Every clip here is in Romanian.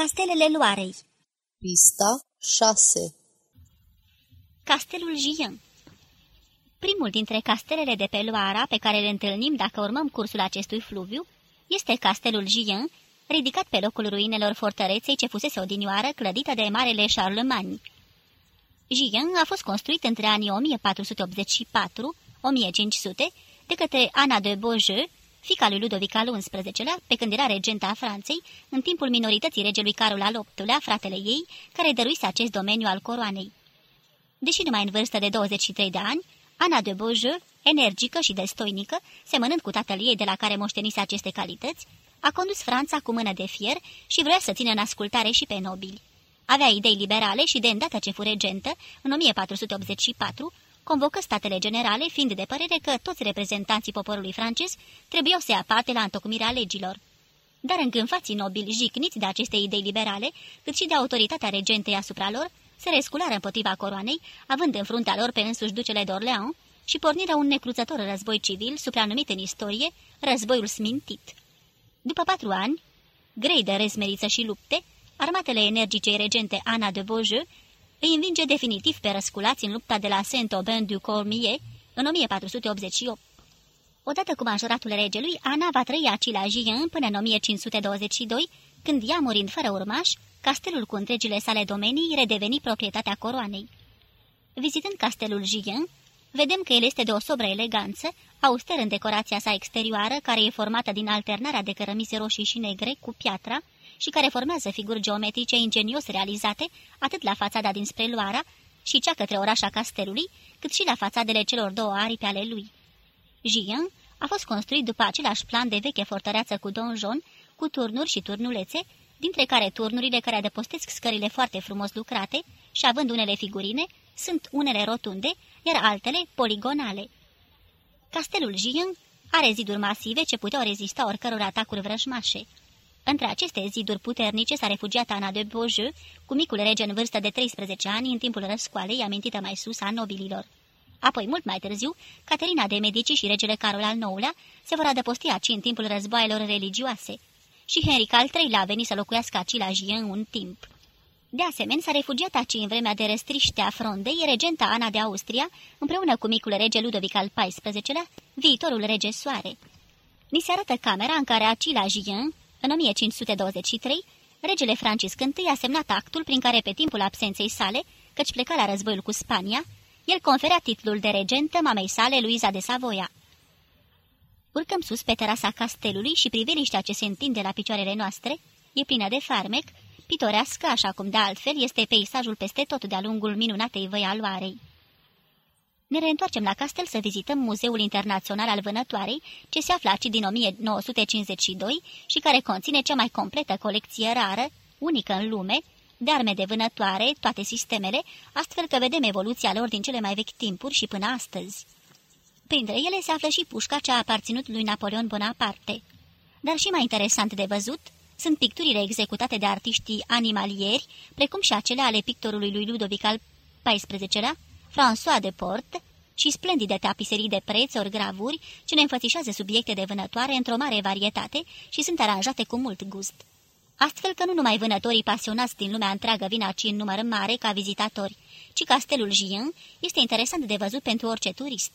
Castelele Loarei. Pista 6 Castelul Gien Primul dintre castelele de pe Loara pe care le întâlnim dacă urmăm cursul acestui fluviu este castelul Gien, ridicat pe locul ruinelor fortăreței ce fusese odinioară clădită de Marele Charlemagne. Gien a fost construit între anii 1484-1500 de către Ana de Beaujeu, fica lui Ludovic al XI-lea, pe când era regenta a Franței, în timpul minorității regelui Carol al VIII-lea, fratele ei, care dăruise acest domeniu al coroanei. Deși numai în vârstă de 23 de ani, Ana de Beaujeu, energică și destoinică, semănând cu tatăl ei de la care moștenise aceste calități, a condus Franța cu mână de fier și vrea să țină în ascultare și pe nobili. Avea idei liberale și de îndată ce fu regentă, în 1484, convocă statele generale, fiind de părere că toți reprezentanții poporului francez trebuiau să ia parte la întocmirea legilor. Dar îngânfații nobili jicniți de aceste idei liberale, cât și de autoritatea regentei asupra lor, se resculară împotriva coroanei, având în fruntea lor pe însuși ducele d'Orléans și pornirea un necruțător război civil, supranumit în istorie, războiul smintit. După patru ani, grei de rezmeriță și lupte, armatele energicei regente Ana de Beaujeu îi învinge definitiv pe răsculați în lupta de la Saint-Aubin-du-Cormier în 1488. Odată cu majoratul regelui, Ana va trăi aici la Gien până în 1522, când ea, murind fără urmaș, castelul cu întregile sale domenii redeveni proprietatea coroanei. Vizitând castelul Gien, vedem că el este de o sobră eleganță, auster în decorația sa exterioară, care e formată din alternarea de cărămizi roșii și negre cu piatra, și care formează figuri geometrice ingenios realizate atât la fațada dinspre Loara și cea către orașa castelului, cât și la fațadele celor două aripi ale lui. Gien a fost construit după același plan de veche fortăreață cu donjon, cu turnuri și turnulețe, dintre care turnurile care adăpostesc scările foarte frumos lucrate și având unele figurine, sunt unele rotunde, iar altele poligonale. Castelul Gien are ziduri masive ce puteau rezista oricăror atacuri vrăjmașe. Între aceste ziduri puternice s-a refugiat Ana de Beaujeu, cu micul rege în vârstă de 13 ani, în timpul răscoalei, amintită mai sus a nobililor. Apoi, mult mai târziu, Caterina de Medici și regele Carol al IX-lea se vor adăposti aici în timpul războaielor religioase. Și Henric al III-lea a venit să locuiască aici la Gien un timp. De asemenea, s-a refugiat aici în vremea de răstriște a frondei regenta Ana de Austria, împreună cu micul rege Ludovic al XIV-lea, viitorul rege Soare. Ni se arată camera în care aici la Gien, în 1523, regele Francisc I a semnat actul prin care pe timpul absenței sale, căci pleca la războiul cu Spania, el conferea titlul de regentă mamei sale, Luiza de Savoia. Urcăm sus pe terasa castelului și priveliștea ce se întinde la picioarele noastre e plină de farmec, pitorească, așa cum de altfel este peisajul peste tot de-a lungul minunatei văi al Loarei. Ne reîntoarcem la castel să vizităm Muzeul Internațional al Vânătoarei, ce se află aici din 1952 și care conține cea mai completă colecție rară, unică în lume, de arme de vânătoare, toate sistemele, astfel că vedem evoluția lor din cele mai vechi timpuri și până astăzi. Printre ele se află și pușca ce a aparținut lui Napoleon Bonaparte. Dar și mai interesant de văzut sunt picturile executate de artiștii animalieri, precum și acele ale pictorului lui Ludovic al XIV-lea, François de Port și splendide tapiserii de preț ori gravuri ce ne înfățișează subiecte de vânătoare într-o mare varietate și sunt aranjate cu mult gust. Astfel că nu numai vânătorii pasionați din lumea întreagă vin aici în număr mare ca vizitatori, ci castelul Gien este interesant de văzut pentru orice turist.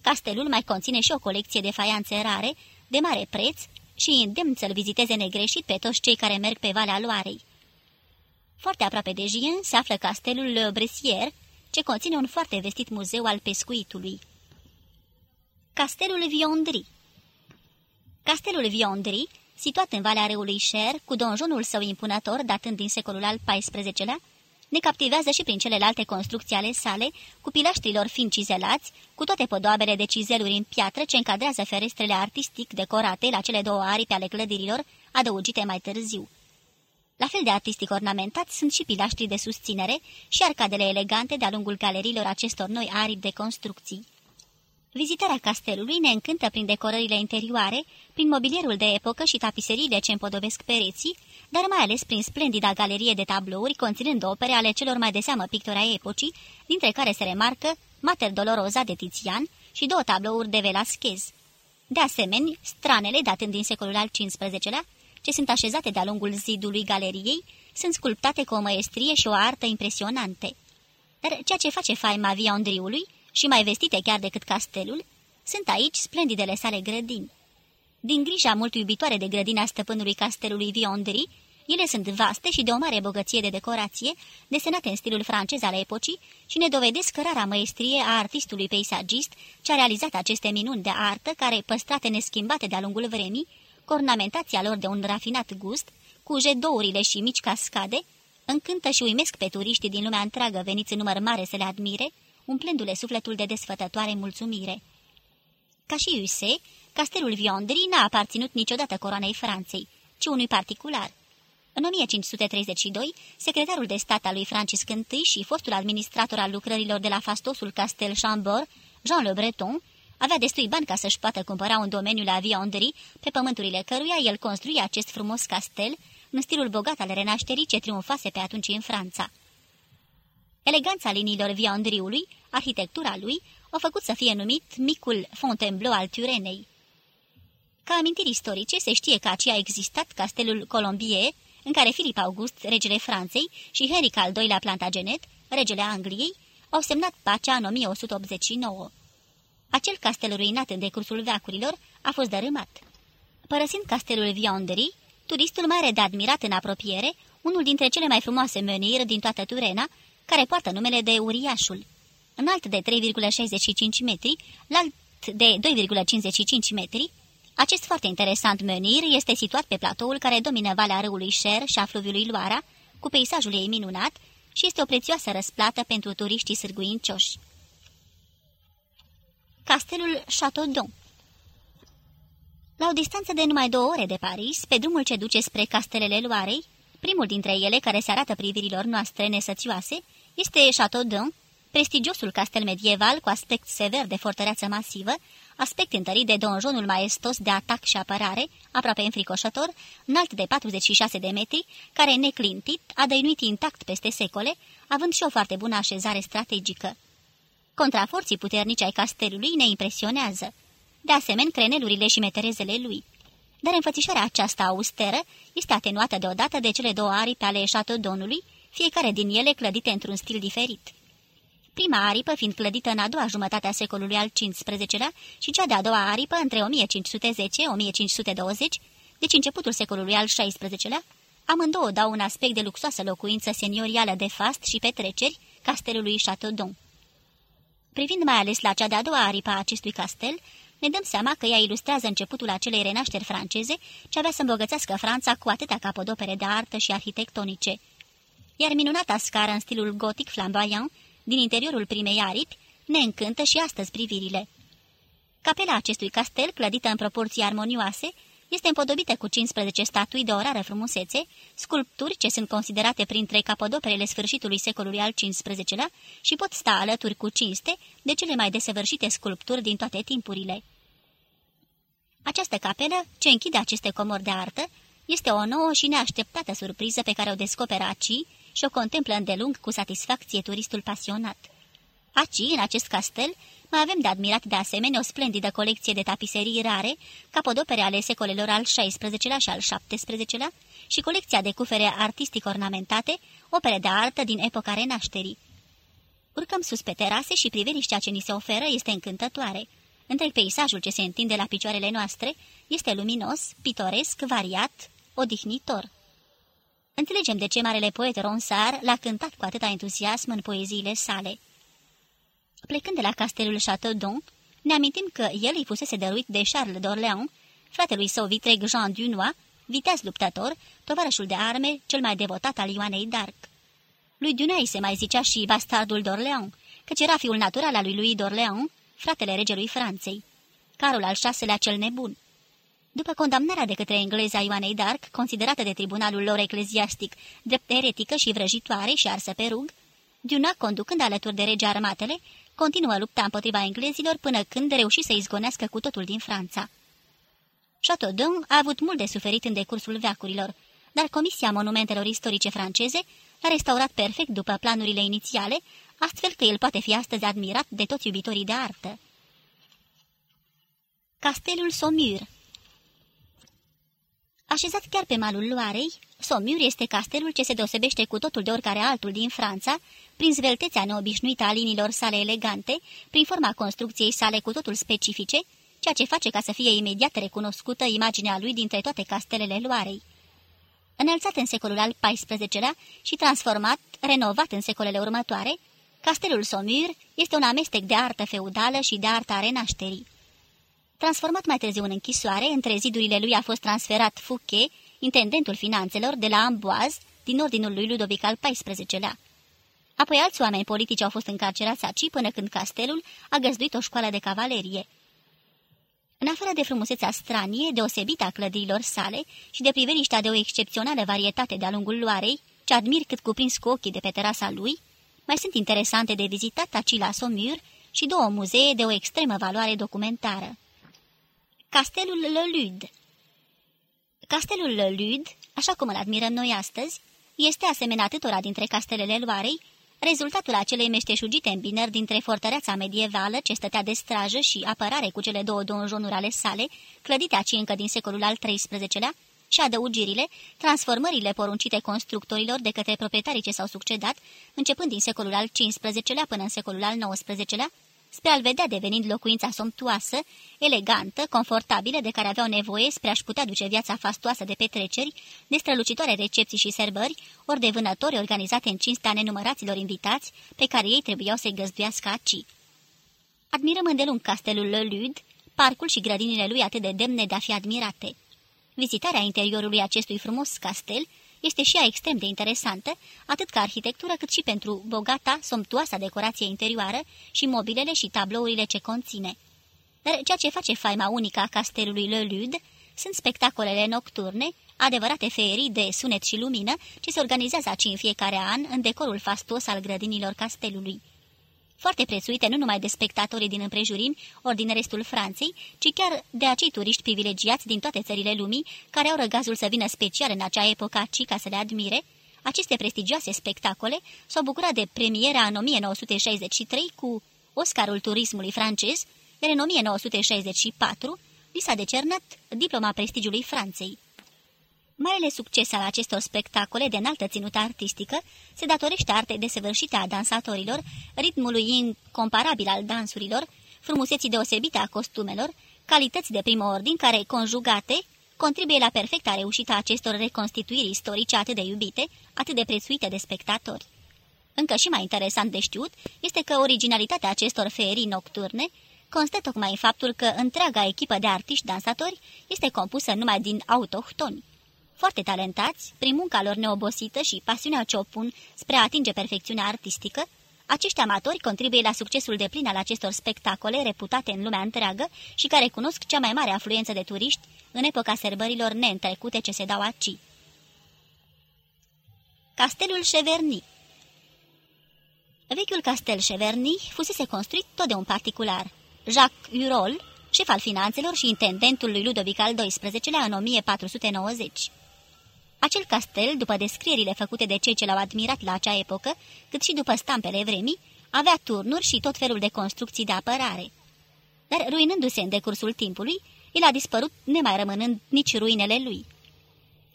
Castelul mai conține și o colecție de faianțe rare, de mare preț și îndemn să-l viziteze negreșit pe toți cei care merg pe Valea Loarei. Foarte aproape de Gien se află castelul Le Bressier, ce conține un foarte vestit muzeu al pescuitului. Castelul Viondri Castelul Viondri, situat în valea râului Cher, cu donjonul său impunător datând din secolul al XIV-lea, ne captivează și prin celelalte construcții ale sale, cu pilaștrilor fin cizelați, cu toate podoabele de cizeluri în piatră ce încadrează ferestrele artistic decorate la cele două aripi ale clădirilor, adăugite mai târziu. La fel de artistic ornamentați sunt și pilaștrii de susținere și arcadele elegante de-a lungul galeriilor acestor noi aripi de construcții. Vizitarea castelului ne încântă prin decorările interioare, prin mobilierul de epocă și tapiseriile ce împodobesc pereții, dar mai ales prin splendida galerie de tablouri conținând opere ale celor mai de seamă pictori ai epocii, dintre care se remarcă Mater Dolorosa de Tizian și două tablouri de Velasquez. De asemenea, stranele, datând din secolul al XV-lea, ce sunt așezate de-a lungul zidului galeriei, sunt sculptate cu o măestrie și o artă impresionante. Dar ceea ce face faima Viandriului, și mai vestite chiar decât castelul, sunt aici splendidele sale grădini. Din grija mult iubitoare de grădina stăpânului castelului Viondri, ele sunt vaste și de o mare bogăție de decorație, desenate în stilul francez al epocii și ne dovedesc rara măestrie a artistului peisagist ce a realizat aceste minuni de artă care, păstrate neschimbate de-a lungul vremii, cu ornamentația lor de un rafinat gust, cu jedourile și mici cascade, încântă și uimesc pe turiștii din lumea întreagă veniți în număr mare să le admire, umplându-le sufletul de desfătătoare mulțumire. Ca și Use, castelul Viondri n-a aparținut niciodată coroanei Franței, ci unui particular – în 1532, secretarul de stat al lui Francis I și fostul administrator al lucrărilor de la fastosul Castel Chambord, Jean Le Breton, avea destui bani ca să-și poată cumpăra un domeniu la Viandry, pe pământurile căruia el construia acest frumos castel, în stilul bogat al renașterii ce triumfase pe atunci în Franța. Eleganța liniilor Viandriului, arhitectura lui, au făcut să fie numit micul Fontainebleau al Turenei. Ca amintiri istorice, se știe că aceea a existat castelul Colombier, în care Filip August, regele Franței, și Henric al II-lea Plantagenet, regele Angliei, au semnat pacea în 1189. Acel castel ruinat în decursul veacurilor a fost dărâmat. Părăsind castelul Viandry, turistul mai are de admirat în apropiere unul dintre cele mai frumoase meniri din toată Turena, care poartă numele de Uriașul. Înalt de 3,65 metri, lalt de 2,55 metri, acest foarte interesant menir este situat pe platoul care domină valea râului Șer și a fluviului Loara, cu peisajul ei minunat și este o prețioasă răsplată pentru turiștii sârguincioși. Castelul Chateaudon La o distanță de numai două ore de Paris, pe drumul ce duce spre castelele Loarei, primul dintre ele care se arată privirilor noastre nesățioase este Chateaudon, prestigiosul castel medieval cu aspect sever de fortăreață masivă, aspect întărit de donjonul maestos de atac și apărare, aproape înfricoșător, înalt de 46 de metri, care, neclintit, a dăinuit intact peste secole, având și o foarte bună așezare strategică. Contraforții puternici ai castelului ne impresionează. De asemenea, crenelurile și meterezele lui. Dar înfățișarea aceasta austeră este atenuată deodată de cele două aripi ale Chateaudonului, fiecare din ele clădite într-un stil diferit prima aripă fiind clădită în a doua jumătate a secolului al XV-lea și cea de-a doua aripă între 1510-1520, deci începutul secolului al XVI-lea, amândouă dau un aspect de luxoasă locuință seniorială de fast și petreceri castelului Chateaudon. Privind mai ales la cea de-a doua aripă a acestui castel, ne dăm seama că ea ilustrează începutul acelei renașteri franceze ce avea să îmbogățească Franța cu atâtea capodopere de artă și arhitectonice. Iar minunata scară în stilul gotic flamboyant din interiorul primei aripi, ne încântă și astăzi privirile. Capela acestui castel, clădită în proporții armonioase, este împodobită cu 15 statui de o rară frumusețe, sculpturi ce sunt considerate printre capodoperele sfârșitului secolului al XV-lea și pot sta alături cu cinste de cele mai desăvârșite sculpturi din toate timpurile. Această capelă, ce închide aceste comori de artă, este o nouă și neașteptată surpriză pe care o descoperă aici, și o contemplă îndelung cu satisfacție turistul pasionat. Aci, în acest castel, mai avem de admirat de asemenea o splendidă colecție de tapiserii rare, capodopere ale secolelor al XVI-lea și al XVII-lea și colecția de cufere artistic ornamentate, opere de artă din epoca renașterii. Urcăm sus pe terase și priveliștea ce ni se oferă este încântătoare. Întreg peisajul ce se întinde la picioarele noastre este luminos, pitoresc, variat, odihnitor. Înțelegem de ce marele poet Ronsard l-a cântat cu atâta entuziasm în poeziile sale. Plecând de la castelul Chateaudon, ne amintim că el îi fusese dăruit de Charles d'Orléans, fratelui său vitreg Jean Dunois, viteaz luptător, tovarășul de arme, cel mai devotat al Ioanei d'Arc. Lui Dunois se mai zicea și bastardul d'Orléans, căci era fiul natural al lui Louis d'Orléans, fratele regelui Franței. Carol al șaselea cel nebun. După condamnarea de către engleza Ioanei d'Arc, considerată de tribunalul lor ecleziastic drept eretică și vrăjitoare și arsă pe rug, Duna, conducând alături de rege armatele, continuă lupta împotriva englezilor până când reuși să izgonească cu totul din Franța. Chateaudun a avut mult de suferit în decursul veacurilor, dar Comisia Monumentelor Istorice franceze l-a restaurat perfect după planurile inițiale, astfel că el poate fi astăzi admirat de toți iubitorii de artă. Castelul Saumur Așezat chiar pe malul Loarei, Sommiur este castelul ce se deosebește cu totul de oricare altul din Franța, prin zveltețea neobișnuită a liniilor sale elegante, prin forma construcției sale cu totul specifice, ceea ce face ca să fie imediat recunoscută imaginea lui dintre toate castelele Loarei. Înălțat în secolul al XIV-lea și transformat, renovat în secolele următoare, castelul Somur este un amestec de artă feudală și de arta renașterii. Transformat mai târziu în închisoare, între zidurile lui a fost transferat Fouquet, intendentul finanțelor de la Amboise, din ordinul lui Ludovic al XIV-lea. Apoi alți oameni politici au fost încarcerați aici până când castelul a găzduit o școală de cavalerie. În afară de frumusețea stranie, deosebită a clădirilor sale și de priveliștea de o excepțională varietate de-a lungul Loarei, ce admir cât cuprins cu ochii de pe terasa lui, mai sunt interesante de vizitat aci la Somur și două muzee de o extremă valoare documentară. Castelul Le Lude. Castelul Le Lude, așa cum îl admirăm noi astăzi, este asemenea atâtora dintre castelele Loarei, rezultatul acelei meșteșugite îmbinări dintre fortăreața medievală ce stătea de strajă și apărare cu cele două donjonuri ale sale, clădite aci încă din secolul al XIII-lea, și adăugirile, transformările poruncite constructorilor de către proprietarii ce s-au succedat, începând din secolul al XV-lea până în secolul al XIX-lea, spre a-l vedea devenind locuința somptuoasă, elegantă, confortabilă, de care aveau nevoie spre a-și putea duce viața fastoasă de petreceri, de strălucitoare recepții și serbări, ori de vânători organizate în cinstea nenumăraților invitați, pe care ei trebuiau să-i găzduiască aci. Admirăm îndelung castelul Le Lude, parcul și grădinile lui atât de demne de a fi admirate. Vizitarea interiorului acestui frumos castel este și ea extrem de interesantă, atât ca arhitectură cât și pentru bogata, somptuoasa decorație interioară și mobilele și tablourile ce conține. Dar ceea ce face faima unică a castelului Le Lude sunt spectacolele nocturne, adevărate feerii de sunet și lumină, ce se organizează aici în fiecare an în decorul fastos al grădinilor castelului foarte prețuite nu numai de spectatorii din împrejurimi, ori din restul Franței, ci chiar de acei turiști privilegiați din toate țările lumii, care au răgazul să vină special în acea epocă ci ca să le admire, aceste prestigioase spectacole s-au bucurat de premiera în 1963 cu Oscarul turismului francez, iar în 1964 li s-a decernat diploma prestigiului Franței. Marele succes al acestor spectacole de înaltă ținută artistică se datorește artei desăvârșite a dansatorilor, ritmului incomparabil al dansurilor, frumuseții deosebite a costumelor, calități de primă ordin care, conjugate, contribuie la perfecta reușită a acestor reconstituiri istorice atât de iubite, atât de prețuite de spectatori. Încă și mai interesant de știut este că originalitatea acestor ferii nocturne constă tocmai în faptul că întreaga echipă de artiști dansatori este compusă numai din autohtoni foarte talentați, prin munca lor neobosită și pasiunea ce o pun spre a atinge perfecțiunea artistică, acești amatori contribuie la succesul de plin al acestor spectacole reputate în lumea întreagă și care cunosc cea mai mare afluență de turiști în epoca sărbărilor neîntrecute ce se dau aci. Castelul Cheverny Vechiul castel Cheverny fusese construit tot de un particular, Jacques Urol, șef al finanțelor și intendentul lui Ludovic al XII-lea în 1490. Acel castel, după descrierile făcute de cei ce l-au admirat la acea epocă, cât și după stampele vremii, avea turnuri și tot felul de construcții de apărare. Dar, ruinându-se în decursul timpului, el a dispărut, nemai rămânând nici ruinele lui.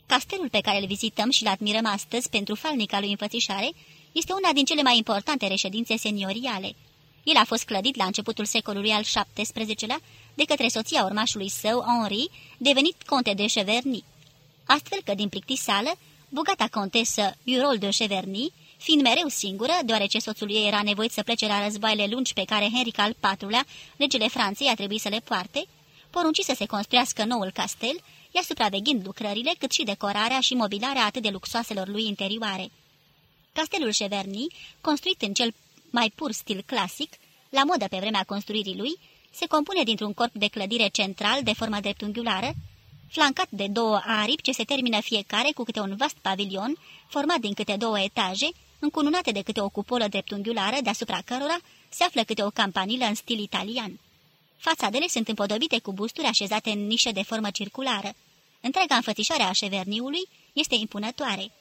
Castelul pe care îl vizităm și îl admirăm astăzi pentru falnica lui înfățișare este una din cele mai importante reședințe senioriale. El a fost clădit la începutul secolului al XVII-lea de către soția urmașului său, Henri, devenit conte de Cheverny astfel că din plictisală, bogata contesă Urol de Cheverny, fiind mereu singură, deoarece soțul ei era nevoit să plece la războaiele lungi pe care Henric al IV-lea, regele Franței, a trebuit să le poarte, porunci să se construiască noul castel, ea supraveghind lucrările, cât și decorarea și mobilarea atât de luxoaselor lui interioare. Castelul Cheverny, construit în cel mai pur stil clasic, la modă pe vremea construirii lui, se compune dintr-un corp de clădire central de formă dreptunghiulară, flancat de două aripi ce se termină fiecare cu câte un vast pavilion, format din câte două etaje, încununate de câte o cupolă dreptunghiulară, deasupra cărora se află câte o campanilă în stil italian. Fațadele sunt împodobite cu busturi așezate în nișe de formă circulară. Întreaga înfățișare a șeverniului este impunătoare.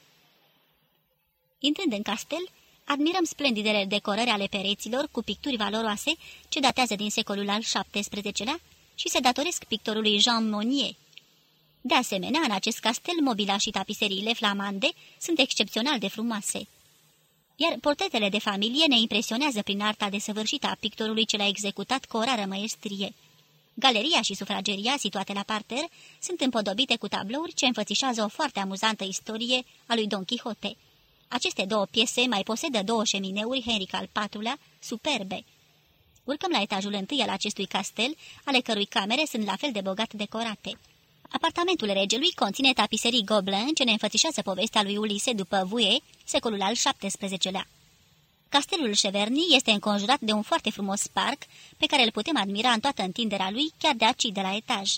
Intrând în castel, admirăm splendidele decorări ale pereților cu picturi valoroase ce datează din secolul al XVII-lea și se datoresc pictorului Jean Monnier. De asemenea, în acest castel, mobila și tapiseriile flamande sunt excepțional de frumoase. Iar portretele de familie ne impresionează prin arta desăvârșită a pictorului ce l-a executat cu o rară măestrie. Galeria și sufrageria, situate la parter, sunt împodobite cu tablouri ce înfățișează o foarte amuzantă istorie a lui Don Quixote. Aceste două piese mai posedă două șemineuri Henric al IV-lea, superbe. Urcăm la etajul întâi al acestui castel, ale cărui camere sunt la fel de bogat decorate. Apartamentul regelui conține tapiserii Gobelin ce ne înfățișează povestea lui Ulise după Vuie, secolul al XVII-lea. Castelul Cheverny este înconjurat de un foarte frumos parc, pe care îl putem admira în toată întinderea lui, chiar de aici de la etaj.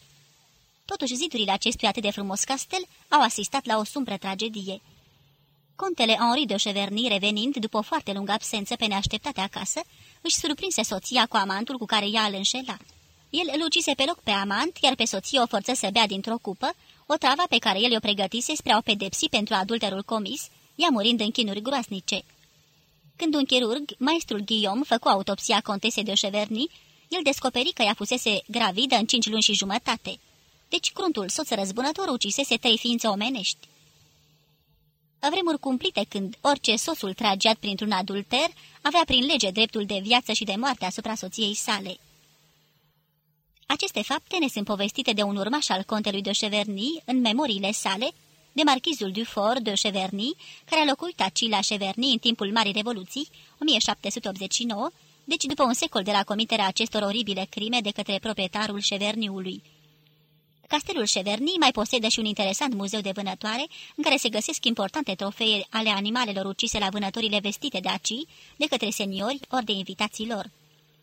Totuși, zidurile acestui atât de frumos castel au asistat la o sumbră tragedie. Contele Henri de Cheverny, revenind după o foarte lungă absență pe neașteptate acasă, își surprinse soția cu amantul cu care ea îl înșela. El îl ucise pe loc pe amant, iar pe soție o forță să bea dintr-o cupă, o travă pe care el o pregătise spre a o pedepsi pentru adulterul comis, ea murind în chinuri groasnice. Când un chirurg, maestrul Guillaume, făcu autopsia contesei de Cheverny, el descoperi că ea fusese gravidă în cinci luni și jumătate. Deci cruntul soț răzbunător ucisese trei ființe omenești. Vremuri cumplite când orice soțul trageat printr-un adulter avea prin lege dreptul de viață și de moarte asupra soției sale. Aceste fapte ne sunt povestite de un urmaș al contelui de Cheverny în memoriile sale, de marchizul Dufour de Cheverny, care a locuit aci la Cheverny în timpul Marii Revoluții, 1789, deci după un secol de la comiterea acestor oribile crime de către proprietarul Cheverniului. Castelul Cheverny mai posedă și un interesant muzeu de vânătoare, în care se găsesc importante trofee ale animalelor ucise la vânătorile vestite de aci, de către seniori ori de invitații lor.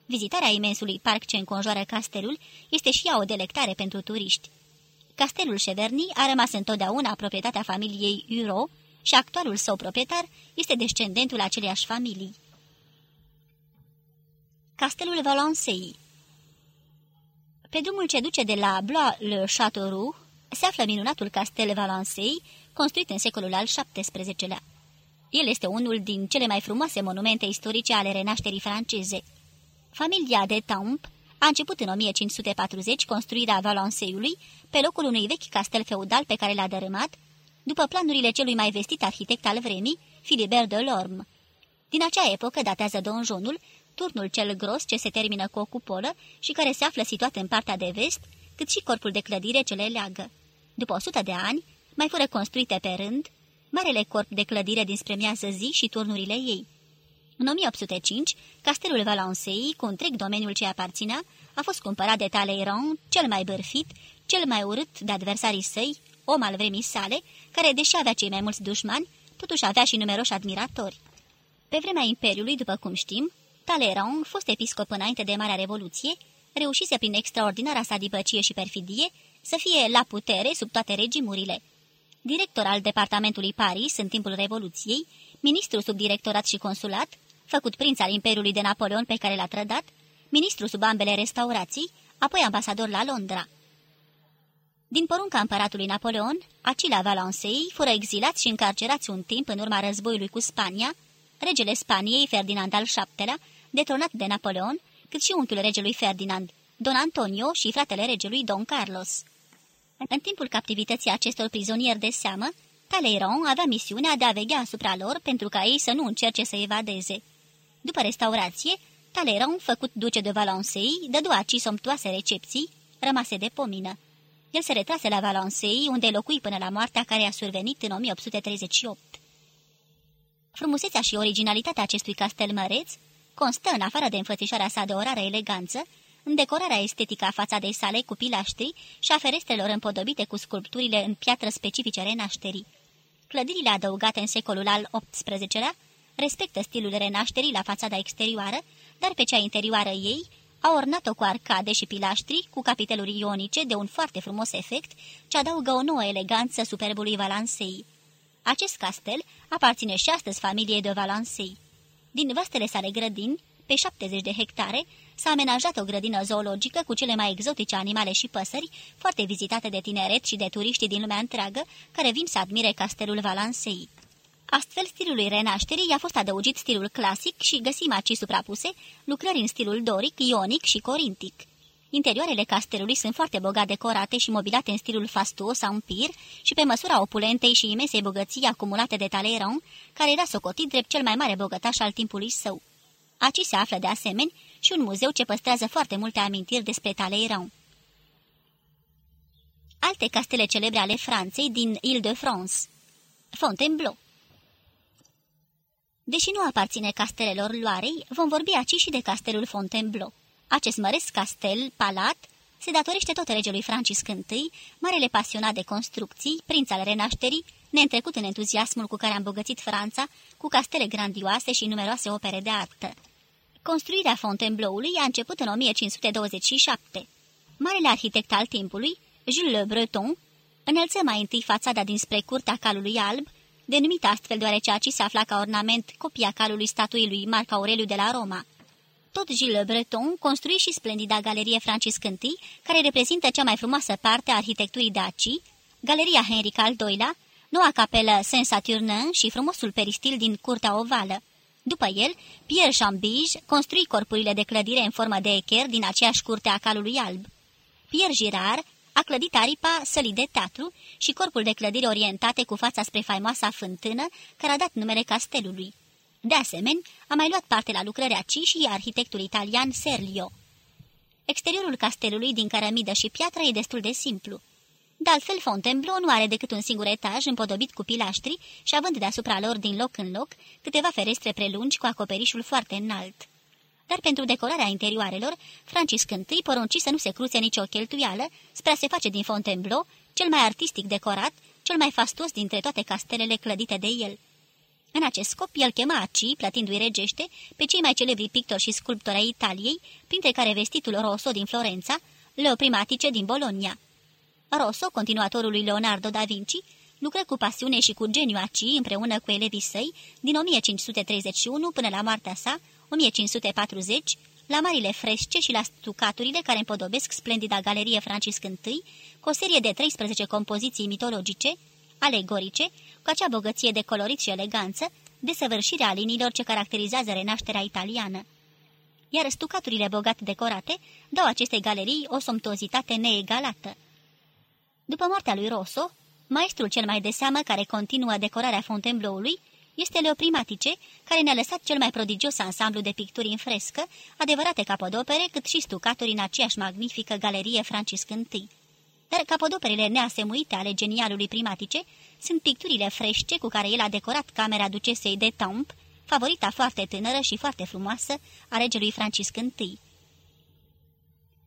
Vizitarea imensului parc ce înconjoară castelul este și ea o delectare pentru turiști. Castelul Cheverny a rămas întotdeauna proprietatea familiei Uro și actualul său proprietar este descendentul aceleiași familii. Castelul Valencei Pe drumul ce duce de la Blois-le-Châteauroux se află minunatul castel Valencei, construit în secolul al XVII-lea. El este unul din cele mai frumoase monumente istorice ale renașterii franceze. Familia de Tamp a început în 1540 construirea Valenceiului pe locul unui vechi castel feudal pe care l-a dărâmat, după planurile celui mai vestit arhitect al vremii, Philibert de Lorme. Din acea epocă datează donjonul, turnul cel gros ce se termină cu o cupolă și care se află situat în partea de vest, cât și corpul de clădire ce le leagă. După 100 de ani, mai fură construite pe rând, marele corp de clădire dinspre miază zi și turnurile ei. În 1805, castelul Valencei, cu întreg domeniul ce aparținea, a fost cumpărat de Talleyrand, cel mai bărfit, cel mai urât de adversarii săi, om al vremii sale, care, deși avea cei mai mulți dușmani, totuși avea și numeroși admiratori. Pe vremea Imperiului, după cum știm, Talleyrand, fost episcop înainte de Marea Revoluție, reușise prin extraordinara sa dibăcie și perfidie să fie la putere sub toate regimurile. Director al departamentului Paris în timpul Revoluției, ministru sub directorat și consulat, făcut prinț al Imperiului de Napoleon pe care l-a trădat, ministru sub ambele restaurații, apoi ambasador la Londra. Din porunca împăratului Napoleon, Acila Valencei fură exilați și încarcerați un timp în urma războiului cu Spania, regele Spaniei Ferdinand al VII-lea, detronat de Napoleon, cât și unchiul regelui Ferdinand, Don Antonio și fratele regelui Don Carlos. În timpul captivității acestor prizonieri de seamă, Talleyrand avea misiunea de a veghea asupra lor pentru ca ei să nu încerce să evadeze. După restaurație, Talleyrand, făcut duce de Valencei, dădu aci somptoase recepții, rămase de pomină. El se retrase la Valencei, unde locui până la moartea care a survenit în 1838. Frumusețea și originalitatea acestui castel măreț constă, în afară de înfățișarea sa de o rară eleganță, în decorarea estetică a fațadei sale cu pilaștri și a ferestrelor împodobite cu sculpturile în piatră specifice renașterii. Clădirile adăugate în secolul al XVIII-lea respectă stilul renașterii la fațada exterioară, dar pe cea interioară ei a ornat-o cu arcade și pilaștri, cu capiteluri ionice de un foarte frumos efect, ce adaugă o nouă eleganță superbului Valansei. Acest castel aparține și astăzi familiei de Valansei. Din vastele sale grădini, pe 70 de hectare, s-a amenajat o grădină zoologică cu cele mai exotice animale și păsări, foarte vizitate de tineret și de turiști din lumea întreagă, care vin să admire castelul Valansei. Astfel, stilului renașterii i-a fost adăugit stilul clasic și găsim aici suprapuse lucrări în stilul doric, ionic și corintic. Interioarele castelului sunt foarte bogat decorate și mobilate în stilul fastuos sau pir și pe măsura opulentei și imensei bogății acumulate de Talleyrand, care era socotit drept cel mai mare bogătaș al timpului său. Aici se află de asemenea și un muzeu ce păstrează foarte multe amintiri despre Talleyrand. Alte castele celebre ale Franței din Ile-de-France Fontainebleau Deși nu aparține castelelor Loarei, vom vorbi aici și de castelul Fontainebleau. Acest măresc castel, palat, se datorește tot regelui Francis I, marele pasionat de construcții, prinț al renașterii, neîntrecut în entuziasmul cu care a îmbogățit Franța, cu castele grandioase și numeroase opere de artă. Construirea Fontainebleau-ului a început în 1527. Marele arhitect al timpului, Jules Le Breton, înălță mai întâi fațada dinspre curtea calului alb, denumită astfel deoarece aici se afla ca ornament copia calului statuii lui Marc Aureliu de la Roma. Tot Gilles Breton construi și splendida galerie Francis I, care reprezintă cea mai frumoasă parte a arhitecturii Daci, galeria Henric al II-lea, noua capelă Saint-Saturnin și frumosul peristil din Curtea Ovală. După el, Pierre Chambige construi corpurile de clădire în formă de echer din aceeași curte a calului alb. Pierre Girard a clădit aripa sălii de teatru și corpul de clădire orientate cu fața spre faimoasa fântână care a dat numele castelului. De asemenea, a mai luat parte la lucrări ci și arhitectul italian Serlio. Exteriorul castelului din cărămidă și piatră e destul de simplu. De altfel, Fontainebleau nu are decât un singur etaj împodobit cu pilaștri și având deasupra lor din loc în loc câteva ferestre prelungi cu acoperișul foarte înalt. Dar pentru decorarea interioarelor, Francis I porunci să nu se cruțe nicio cheltuială spre a se face din Fontainebleau cel mai artistic decorat, cel mai fastos dintre toate castelele clădite de el. În acest scop, el chema aci, plătindu-i regește, pe cei mai celebri pictori și sculptori ai Italiei, printre care vestitul Rosso din Florența, Leo Primatice din Bologna. Rosso, continuatorul lui Leonardo da Vinci, lucră cu pasiune și cu geniu aci împreună cu elevii săi din 1531 până la moartea sa, 1540, la marile fresce și la stucaturile care împodobesc splendida galerie Francis I, cu o serie de 13 compoziții mitologice, alegorice, cu acea bogăție de colorit și eleganță, desăvârșirea liniilor ce caracterizează renașterea italiană. Iar stucaturile bogat decorate dau acestei galerii o somptuozitate neegalată. După moartea lui Rosso, maestrul cel mai de seamă care continuă decorarea Fontainebleau-ului este Leoprimatice, care ne-a lăsat cel mai prodigios ansamblu de picturi în frescă, adevărate capodopere, cât și stucaturi în aceeași magnifică galerie Francis I. Dar capodoperele neasemuite ale genialului primatice sunt picturile frește cu care el a decorat camera ducesei de Tomp, favorita foarte tânără și foarte frumoasă a regelui Francis I.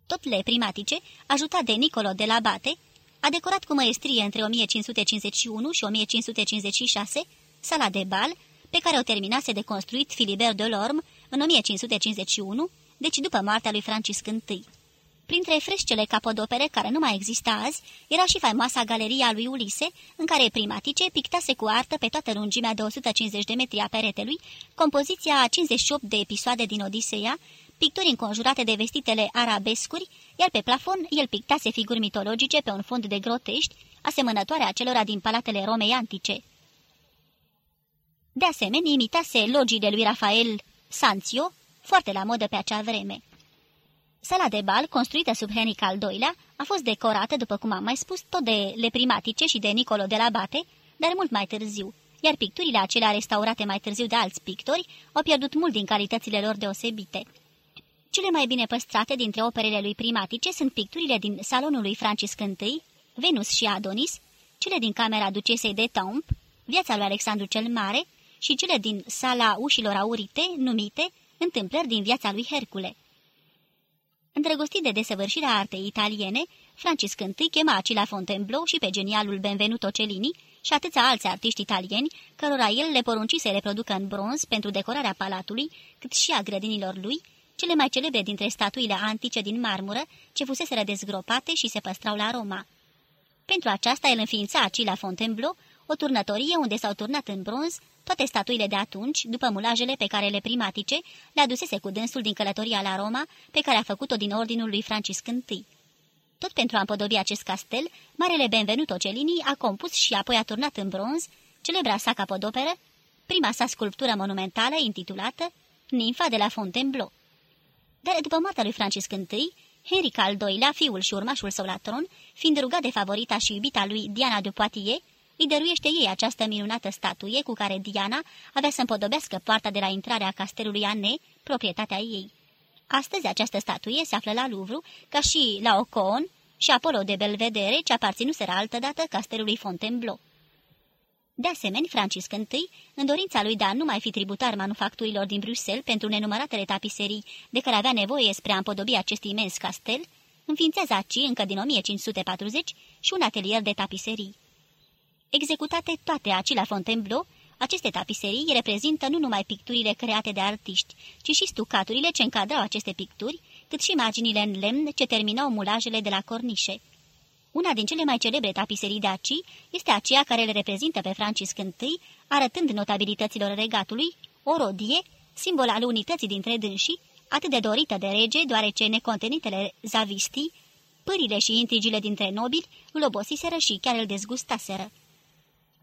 Tot le primatice, ajutat de Nicolo de la Bate, a decorat cu măestrie între 1551 și 1556 sala de bal, pe care o terminase de construit Philibert de Lorme în 1551, deci după moartea lui Francis I. Printre frescele capodopere care nu mai există azi, era și faimoasa galeria lui Ulise, în care primatice pictase cu artă pe toată lungimea de 150 de metri a peretelui, compoziția a 58 de episoade din Odiseea, picturi înconjurate de vestitele arabescuri, iar pe plafon el pictase figuri mitologice pe un fond de grotești, asemănătoare acelora din palatele Romei antice. De asemenea, imitase logiile lui Rafael Sanzio, foarte la modă pe acea vreme. Sala de bal, construită sub Henric al II-lea, a fost decorată, după cum am mai spus, tot de leprimatice și de Nicolo de la Bate, dar mult mai târziu, iar picturile acelea restaurate mai târziu de alți pictori au pierdut mult din calitățile lor deosebite. Cele mai bine păstrate dintre operele lui primatice sunt picturile din salonul lui Francis I, Venus și Adonis, cele din camera ducesei de Tomp, viața lui Alexandru cel Mare și cele din sala ușilor aurite, numite Întâmplări din viața lui Hercule. Îndrăgostit de desăvârșirea artei italiene, Francis I chema aci la Fontainebleau și pe genialul Benvenuto Cellini și atâția alți artiști italieni, cărora el le porunci să reproducă în bronz pentru decorarea palatului, cât și a grădinilor lui, cele mai celebre dintre statuile antice din marmură, ce fuseseră dezgropate și se păstrau la Roma. Pentru aceasta el înființa aci la Fontainebleau o turnătorie unde s-au turnat în bronz toate statuile de atunci, după mulajele pe care le primatice, le adusese cu dânsul din călătoria la Roma, pe care a făcut-o din ordinul lui Francis I. Tot pentru a împodobi acest castel, Marele Benvenuto Cellini a compus și apoi a turnat în bronz celebra sa capodoperă, prima sa sculptură monumentală intitulată Ninfa de la Fontainebleau. Dar după moartea lui Francis I, Henric al II-lea, fiul și urmașul său la tron, fiind rugat de favorita și iubita lui Diana de Poitiers, îi dăruiește ei această minunată statuie cu care Diana avea să împodobească poarta de la intrarea castelului Anne, proprietatea ei. Astăzi această statuie se află la Louvre, ca și la Ocon și Apollo de Belvedere, ce aparținuseră altădată castelului Fontainebleau. De asemenea, Francisc I, în dorința lui de a nu mai fi tributar manufacturilor din Bruxelles pentru nenumăratele tapiserii de care avea nevoie spre a împodobi acest imens castel, înființează aci, încă din 1540, și un atelier de tapiserii. Executate toate aci la Fontainebleau, aceste tapiserii reprezintă nu numai picturile create de artiști, ci și stucaturile ce încadrau aceste picturi, cât și imaginile în lemn ce terminau mulajele de la cornișe. Una din cele mai celebre tapiserii de aci este aceea care le reprezintă pe Francisc I, arătând notabilităților regatului o rodie, simbol al unității dintre dânsii, atât de dorită de rege, deoarece necontenitele zavistii, pârile și intrigile dintre nobili îl obosiseră și chiar îl dezgustaseră.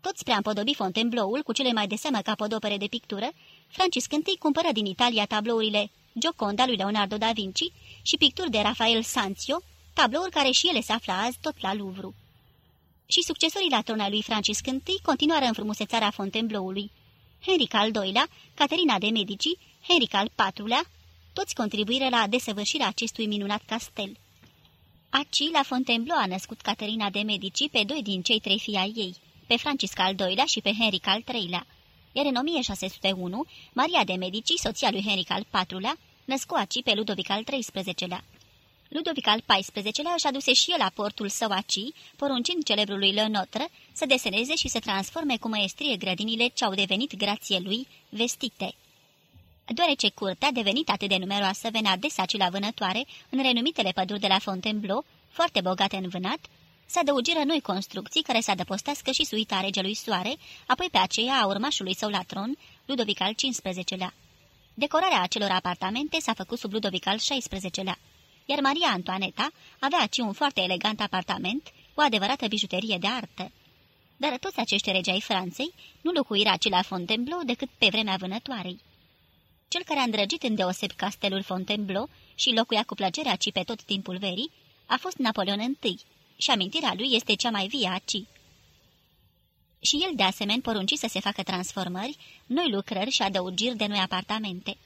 Tot spre a împodobi Fontainebleau-ul cu cele mai de seamă capodopere de pictură, Francisc I cumpără din Italia tablourile Gioconda lui Leonardo da Vinci și picturi de Rafael Sanzio, tablouri care și ele se află azi tot la Louvre. Și succesorii la trona lui Francisc I continuară înfrumusețarea Fontainebleau-ului. Henric al II-lea, Caterina de Medici, Henric al IV-lea, toți contribuiră la desăvârșirea acestui minunat castel. Aci, la Fontainebleau a născut Caterina de Medici pe doi din cei trei fii ai ei, pe Francisc al II-lea și pe Henric al III-lea. Iar în 1601, Maria de Medici, soția lui Henric al IV-lea, născu aci pe Ludovic al XIII-lea. Ludovic al XIV-lea își aduse și el aportul său aci, poruncind celebrului Lenotre să deseneze și să transforme cu măestrie grădinile ce au devenit grație lui vestite. Deoarece curtea, devenit atât de numeroasă, venea des aci la vânătoare, în renumitele păduri de la Fontainebleau, foarte bogate în vânat, se adăugiră noi construcții care să adăpostească și suita regelui Soare, apoi pe aceea a urmașului său la tron, Ludovic al XV-lea. Decorarea acelor apartamente s-a făcut sub Ludovic al XVI-lea iar Maria Antoaneta avea aici un foarte elegant apartament, o adevărată bijuterie de artă. Dar toți acești regi ai Franței nu locuiră aici la Fontainebleau decât pe vremea vânătoarei. Cel care a îndrăgit îndeoseb castelul Fontainebleau și locuia cu plăcere aici pe tot timpul verii, a fost Napoleon I și amintirea lui este cea mai vie aici. Și el de asemenea porunci să se facă transformări, noi lucrări și adăugiri de noi apartamente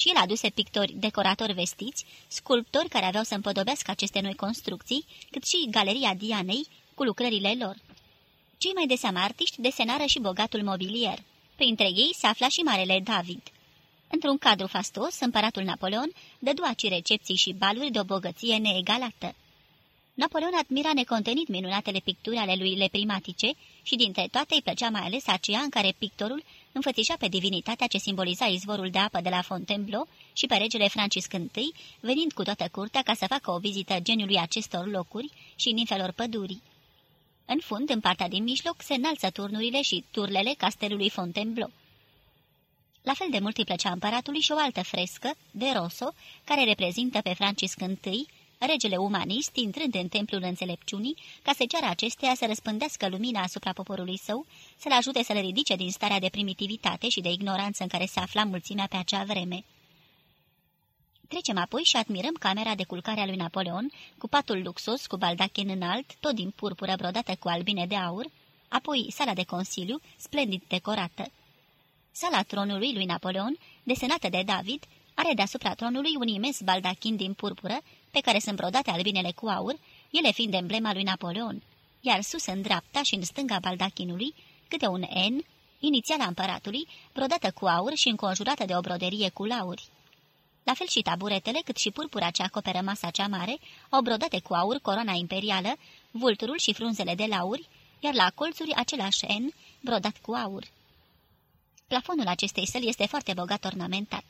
și el aduse pictori, decoratori vestiți, sculptori care aveau să împodobească aceste noi construcții, cât și galeria Dianei cu lucrările lor. Cei mai de seamă artiști desenară și bogatul mobilier. Printre ei se afla și Marele David. Într-un cadru fastos, împăratul Napoleon dădu aci recepții și baluri de o bogăție neegalată. Napoleon admira necontenit minunatele picturi ale lui leprimatice și dintre toate îi plăcea mai ales aceea în care pictorul înfățișa pe divinitatea ce simboliza izvorul de apă de la Fontainebleau și pe regele Francisc I, venind cu toată curtea ca să facă o vizită geniului acestor locuri și ninfelor pădurii. În fund, în partea din mijloc, se înalță turnurile și turlele castelului Fontainebleau. La fel de mult îi plăcea împăratului și o altă frescă, de Rosso, care reprezintă pe Francisc I, regele umanist, intrând în templul înțelepciunii, ca să ceară acestea să răspândească lumina asupra poporului său, să-l ajute să-l ridice din starea de primitivitate și de ignoranță în care se afla mulțimea pe acea vreme. Trecem apoi și admirăm camera de culcare a lui Napoleon, cu patul luxos, cu baldachin înalt, tot din purpură brodată cu albine de aur, apoi sala de consiliu, splendid decorată. Sala tronului lui Napoleon, desenată de David, are deasupra tronului un imens baldachin din purpură, pe care sunt brodate albinele cu aur, ele fiind emblema lui Napoleon, iar sus în dreapta și în stânga baldachinului, câte un N, inițiala împăratului, brodată cu aur și înconjurată de o broderie cu lauri. La fel și taburetele, cât și purpura ce acoperă masa cea mare, au brodate cu aur coroana imperială, vulturul și frunzele de lauri, iar la colțuri același N, brodat cu aur. Plafonul acestei săli este foarte bogat ornamentat.